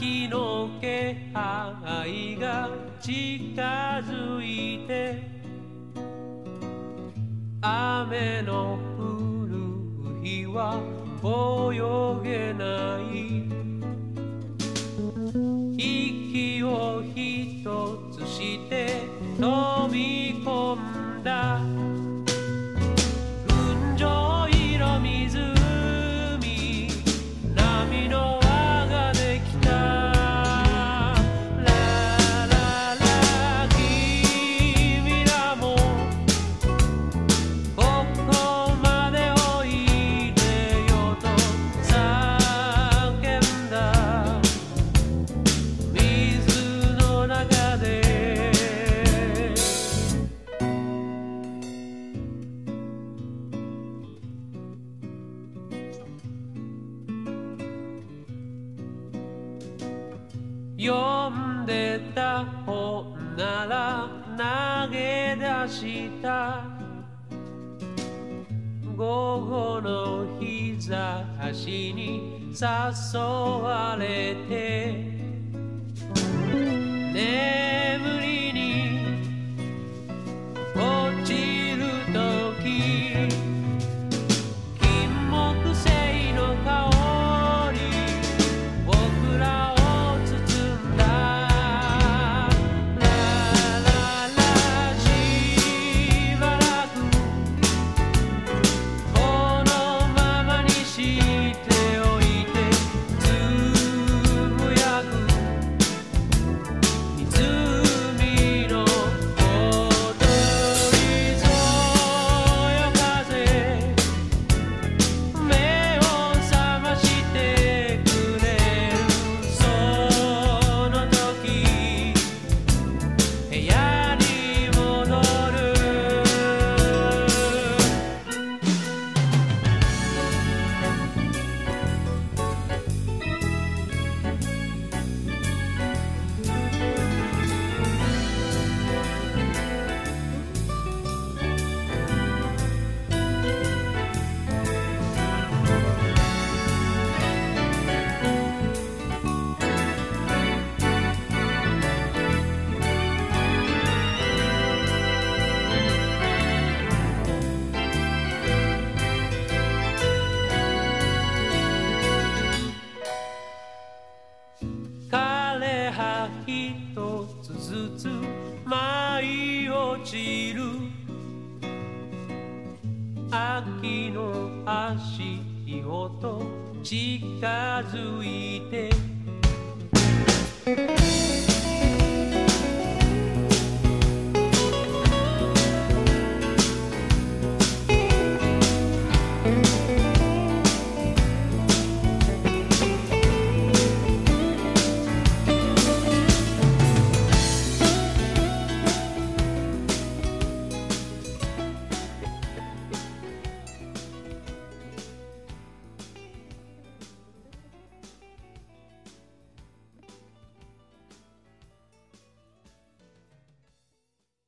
秋の気配が近づいて雨の降る日は泳げない。息を一つして飲み込んだ。読んでた本なら投げ出した。午後の日差しに誘われて。葉一つずつ舞い落ちる。秋の足音近づいて